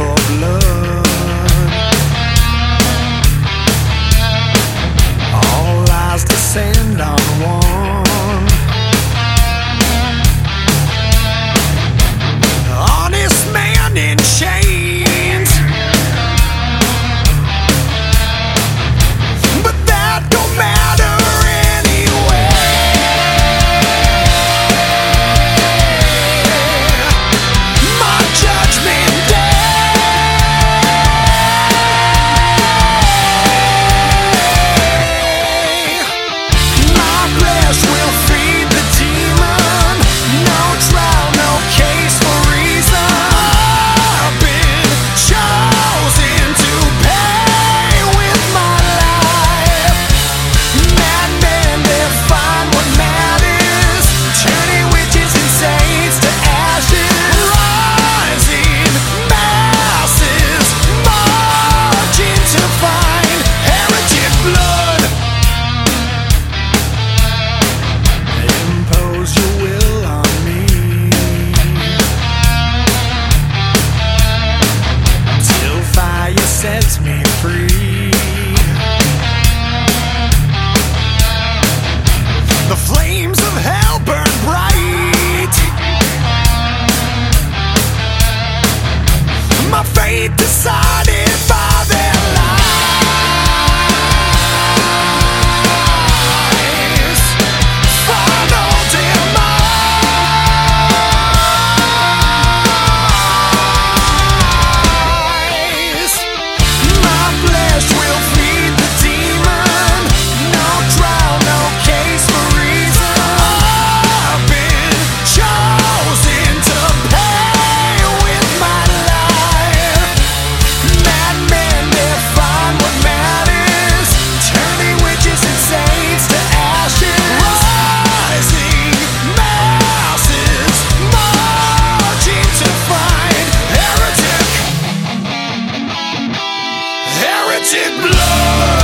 for love. free. blood.